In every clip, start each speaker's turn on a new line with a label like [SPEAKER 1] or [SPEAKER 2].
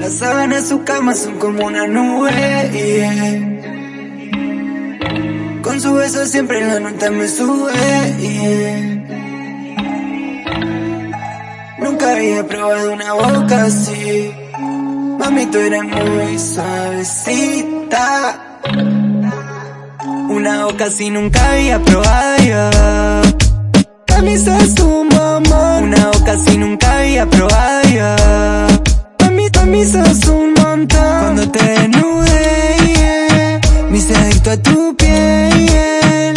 [SPEAKER 1] Las sábanas de su cama son como una nube. Con su beso siempre la nota me sube. Nunca había probado una boca así. Mami, tú eres muy suavecita. Una boca así nunca había probado yo. Mami, sos un mamón. Una boca así nunca había probado yo. Mami, mami, sos un montón. Cuando te desnude, yeah. Me hice adicto a tu piel.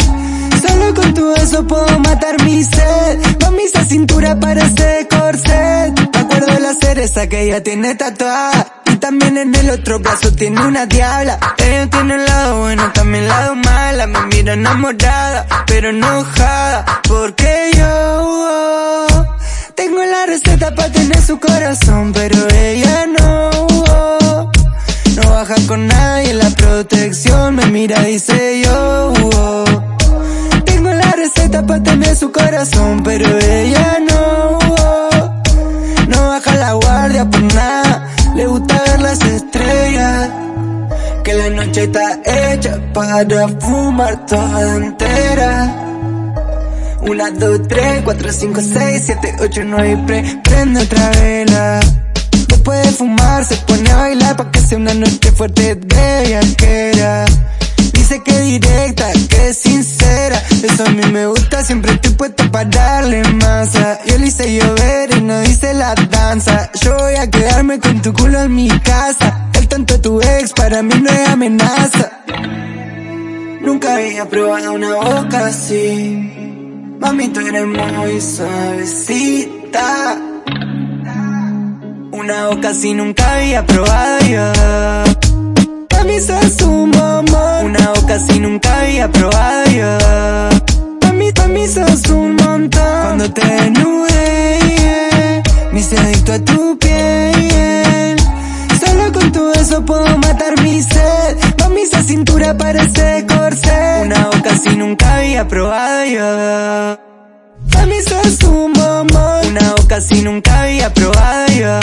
[SPEAKER 1] Solo con tu beso puedo matar mi sed. Mami, esa cintura parece corset. Me acuerdo de la cereza que ella tiene tatuada también en el otro brazo tiene una diabla. Ella tiene el lado bueno, también el lado mala. Me mira enamorada, pero enojada. Porque yo para tener su corazón, pero ella no. no baja con nadie, la protección me mira, dice yo. tengo la receta para tener su corazón, pero ella no. no baja la guardia por nada. Le gusta ver las estrellas. Que la noche está hecha para fumar toda entera. Una, dos, tres, cuatro, cinco, seis, siete, ocho, nueve y pre prende otra vela. Después de fumar se pone a bailar pa' que sea una noche fuerte de era Dice que directa, que sincera. Eso a mí me gusta, siempre estoy puesto para darle masa. Yo le hice llover y no dice la danza. Yo voy a quedarme con tu culo en mi casa. El tonto de tu ex para mí no es amenaza. Nunca había probado una boca así. Mami, tú eres muy suavecita. Una boca así nunca había probado yo. Mami, sos un mamón. Una boca así nunca había probado yo. Mami, mí sos un montón. Cuando te desnude, yeah. Me hice a tu piel. Solo con tu beso puedo matar mi sed. Mami, esa cintura parece probado yo. Mí sos tu mamá, una boca si nunca había probado yo.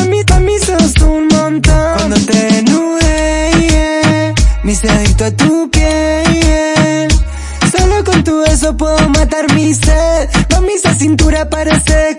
[SPEAKER 1] A mí, a mí sos un montón. Cuando te desnudé, yeah, me hice adicto a tu piel. Yeah. Solo con tu beso puedo matar mi sed. Mami, esa cintura parece